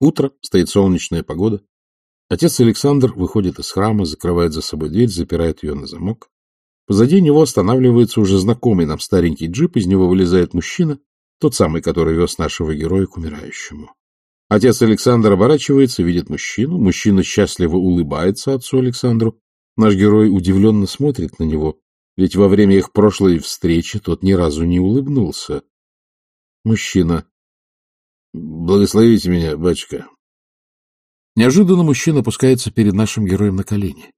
Утро, стоит солнечная погода. Отец Александр выходит из храма, закрывает за собой дверь, запирает ее на замок. Позади него останавливается уже знакомый нам старенький джип, из него вылезает мужчина, тот самый, который вез нашего героя к умирающему. Отец Александр оборачивается, видит мужчину, мужчина счастливо улыбается отцу Александру. Наш герой удивленно смотрит на него, ведь во время их прошлой встречи тот ни разу не улыбнулся. Мужчина. Благословите меня, батюшка. Неожиданно мужчина опускается перед нашим героем на колени.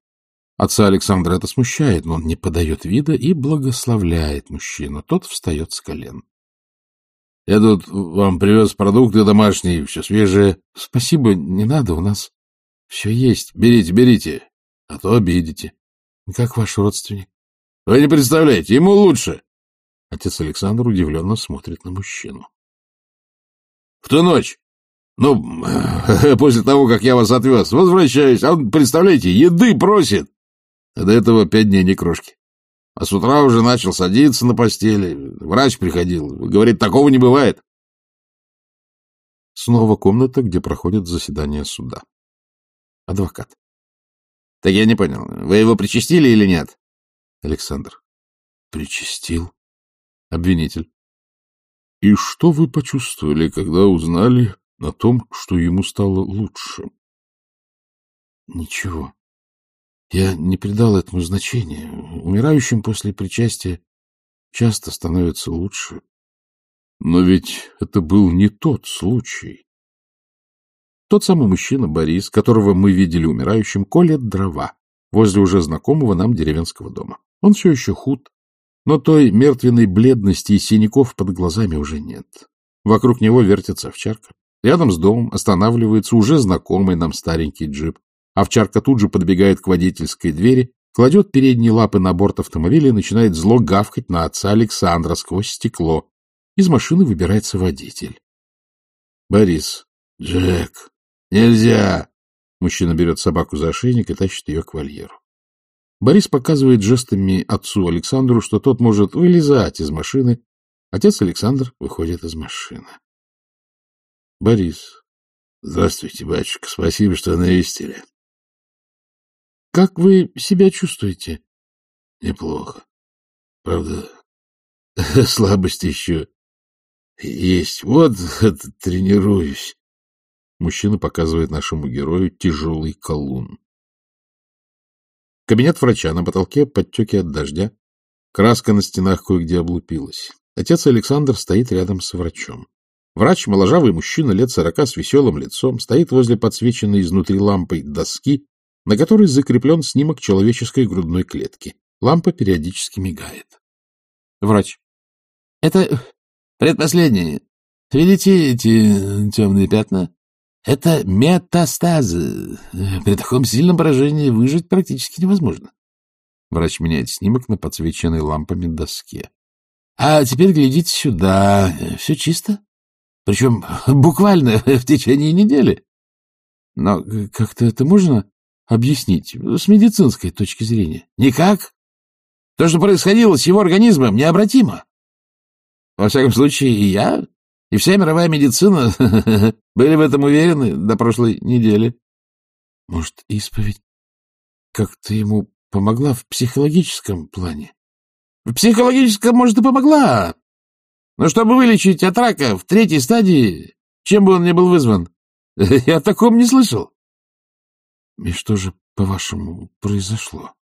Отца Александра это смущает, но он не подает вида и благословляет мужчину. Тот встает с колен. — Я тут вам привез продукты домашние, все свежее. — Спасибо, не надо, у нас все есть. Берите, берите, а то обидите. — Как ваш родственник? — Вы не представляете, ему лучше. Отец Александр удивленно смотрит на мужчину. — ту ночь, ну, после того, как я вас отвез, возвращаюсь, а он, представляете, еды просит. А до этого пять дней не крошки. А с утра уже начал садиться на постели. Врач приходил. Говорит, такого не бывает. Снова комната, где проходит заседание суда. Адвокат. — Так я не понял, вы его причастили или нет? Александр. — Причастил. Обвинитель. — И что вы почувствовали, когда узнали о том, что ему стало лучше? — Ничего. Я не придал этому значения. Умирающим после причастия часто становится лучше. Но ведь это был не тот случай. Тот самый мужчина Борис, которого мы видели умирающим, колет дрова возле уже знакомого нам деревенского дома. Он все еще худ, но той мертвенной бледности и синяков под глазами уже нет. Вокруг него вертится овчарка. Рядом с домом останавливается уже знакомый нам старенький джип. Овчарка тут же подбегает к водительской двери, кладет передние лапы на борт автомобиля и начинает зло гавкать на отца Александра сквозь стекло. Из машины выбирается водитель. — Борис. — Джек. — Нельзя. Мужчина берет собаку за ошейник и тащит ее к вольеру. Борис показывает жестами отцу Александру, что тот может вылезать из машины. Отец Александр выходит из машины. — Борис. — Здравствуйте, батюшка. Спасибо, что навестили. — Как вы себя чувствуете? — Неплохо. Правда, слабость еще есть. Вот тренируюсь. Мужчина показывает нашему герою тяжелый колун. Кабинет врача на потолке подтеки от дождя. Краска на стенах кое-где облупилась. Отец Александр стоит рядом с врачом. Врач, моложавый мужчина лет сорока с веселым лицом, стоит возле подсвеченной изнутри лампой доски, на которой закреплен снимок человеческой грудной клетки. Лампа периодически мигает. Врач. — Это предпоследнее. Видите эти темные пятна? Это метастазы. При таком сильном поражении выжить практически невозможно. Врач меняет снимок на подсвеченной лампами доске. А теперь глядите сюда. Все чисто. Причем буквально в течение недели. Но как-то это можно объяснить с медицинской точки зрения? Никак. То, что происходило с его организмом, необратимо. Во всяком случае, я и вся мировая медицина были в этом уверены до прошлой недели. Может, исповедь как-то ему помогла в психологическом плане? В психологическом, может, и помогла. Но чтобы вылечить от рака в третьей стадии, чем бы он ни был вызван, я о таком не слышал. И что же, по-вашему, произошло?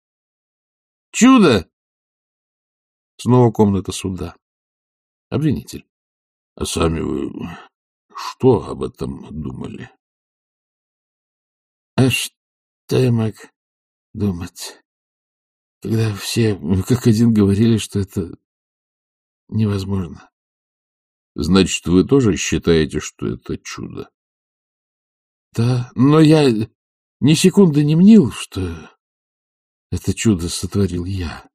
Чудо! Снова комната суда. Обвинитель. А сами вы что об этом думали? А что я мог думать, когда все как один говорили, что это невозможно? Значит, вы тоже считаете, что это чудо? Да, но я ни секунды не мнил, что это чудо сотворил я.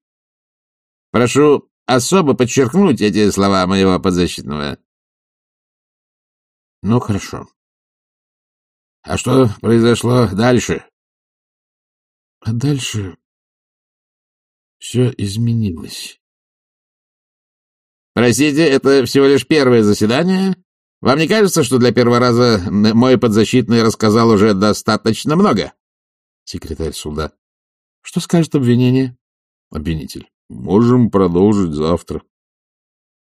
Прошу особо подчеркнуть эти слова моего подзащитного. Ну, хорошо. А что произошло дальше? А дальше все изменилось. Простите, это всего лишь первое заседание? Вам не кажется, что для первого раза мой подзащитный рассказал уже достаточно много? Секретарь суда. Что скажет обвинение? Обвинитель. Можем продолжить завтра.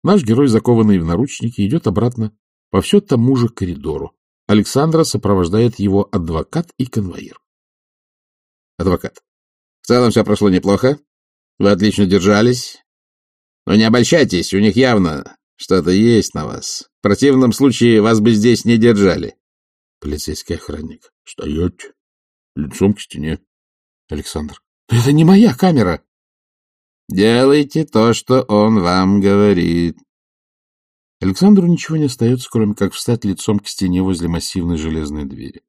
Наш герой, закованный в наручники, идет обратно по все тому же коридору. Александра сопровождает его адвокат и конвоир. Адвокат. В целом все прошло неплохо. Вы отлично держались. Но не обольщайтесь, у них явно что-то есть на вас. В противном случае вас бы здесь не держали. Полицейский охранник. Стоять. Лицом к стене. Александр. Это не моя камера. Делайте то, что он вам говорит. Александру ничего не остается, кроме как встать лицом к стене возле массивной железной двери.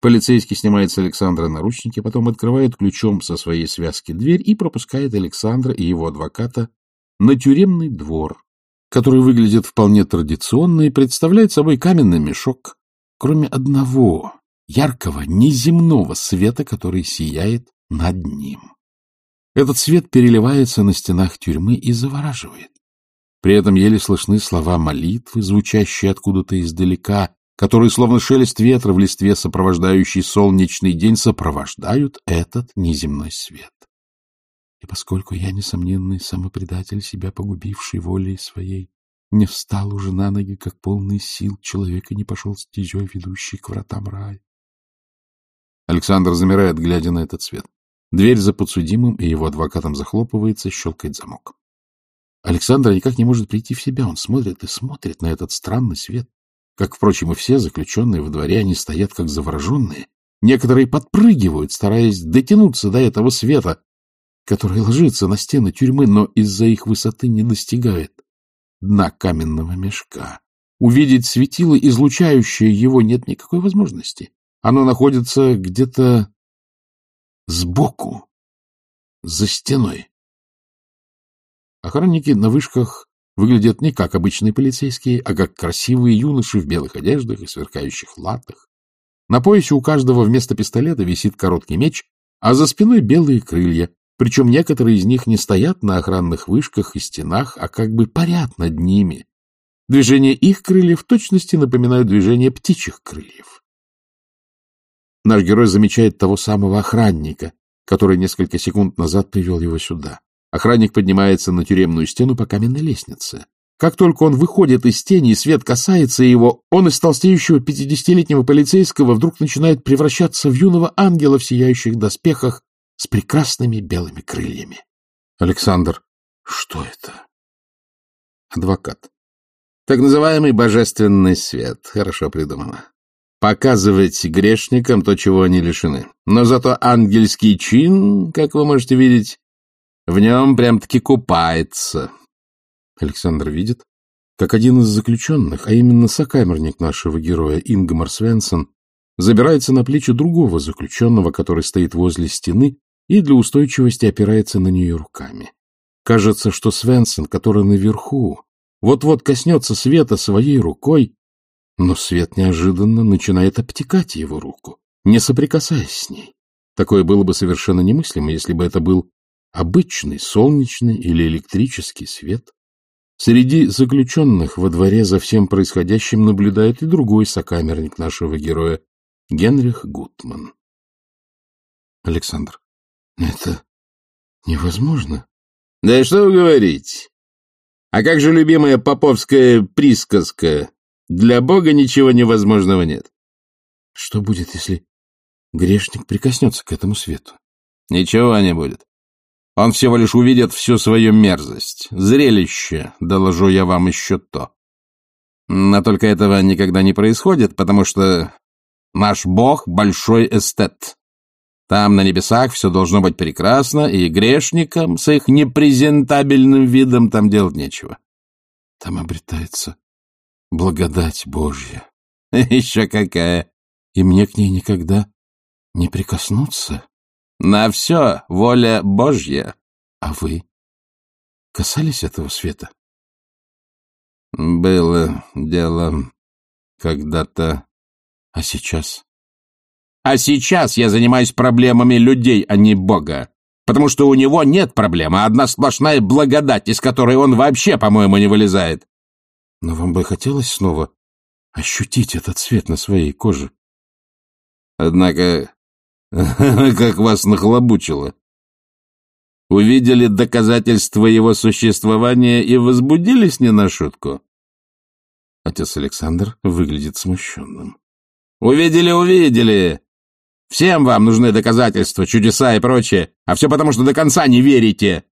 Полицейский снимает с Александра наручники, потом открывает ключом со своей связки дверь и пропускает Александра и его адвоката на тюремный двор, который выглядит вполне традиционно и представляет собой каменный мешок, кроме одного яркого неземного света, который сияет над ним. Этот свет переливается на стенах тюрьмы и завораживает. При этом еле слышны слова молитвы, звучащие откуда-то издалека, которые, словно шелест ветра в листве, сопровождающий солнечный день, сопровождают этот неземной свет. И поскольку я, несомненный самопредатель, себя погубивший волей своей, не встал уже на ноги, как полный сил человек, и не пошел стезей, ведущий к вратам рая. Александр замирает, глядя на этот свет. Дверь за подсудимым и его адвокатом захлопывается, щелкает замок. Александр никак не может прийти в себя. Он смотрит и смотрит на этот странный свет. Как, впрочем, и все заключенные во дворе, они стоят как завороженные. Некоторые подпрыгивают, стараясь дотянуться до этого света, который ложится на стены тюрьмы, но из-за их высоты не достигает дна каменного мешка. Увидеть светило, излучающее его, нет никакой возможности. Оно находится где-то сбоку, за стеной. Охранники на вышках выглядят не как обычные полицейские, а как красивые юноши в белых одеждах и сверкающих латах. На поясе у каждого вместо пистолета висит короткий меч, а за спиной белые крылья, причем некоторые из них не стоят на охранных вышках и стенах, а как бы парят над ними. Движения их крыльев в точности напоминают движение птичьих крыльев. Наш герой замечает того самого охранника, который несколько секунд назад привел его сюда. Охранник поднимается на тюремную стену по каменной лестнице. Как только он выходит из тени и свет касается его, он из толстеющего пятидесятилетнего полицейского вдруг начинает превращаться в юного ангела в сияющих доспехах с прекрасными белыми крыльями. Александр. Что это? Адвокат. Так называемый божественный свет. Хорошо придумано. Показывать грешникам то, чего они лишены. Но зато ангельский чин, как вы можете видеть, в нем прям-таки купается. Александр видит, как один из заключенных, а именно сокамерник нашего героя Ингмар Свенсон, забирается на плечи другого заключенного, который стоит возле стены и для устойчивости опирается на нее руками. Кажется, что Свенсон, который наверху, вот-вот коснется света своей рукой, но свет неожиданно начинает обтекать его руку, не соприкасаясь с ней. Такое было бы совершенно немыслимо, если бы это был обычный солнечный или электрический свет. Среди заключенных во дворе за всем происходящим наблюдает и другой сокамерник нашего героя, Генрих Гутман. Александр. Это невозможно. Да и что вы говорите? А как же любимая поповская присказка? Для Бога ничего невозможного нет. Что будет, если грешник прикоснется к этому свету? Ничего не будет. Он всего лишь увидит всю свою мерзость. Зрелище, доложу я вам еще то. Но только этого никогда не происходит, потому что наш Бог — большой эстет. Там, на небесах, все должно быть прекрасно, и грешникам с их непрезентабельным видом там делать нечего. Там обретается благодать Божья. Еще какая! И мне к ней никогда не прикоснуться. На все воля Божья. А вы касались этого света? Было дело когда-то. А сейчас? А сейчас я занимаюсь проблемами людей, а не Бога. Потому что у него нет проблемы, а одна сплошная благодать, из которой он вообще, по-моему, не вылезает. Но вам бы хотелось снова ощутить этот цвет на своей коже. Однако, как вас нахлобучило. Увидели доказательства его существования и возбудились не на шутку. Отец Александр выглядит смущенным. Увидели, увидели. Всем вам нужны доказательства, чудеса и прочее, а все потому, что до конца не верите.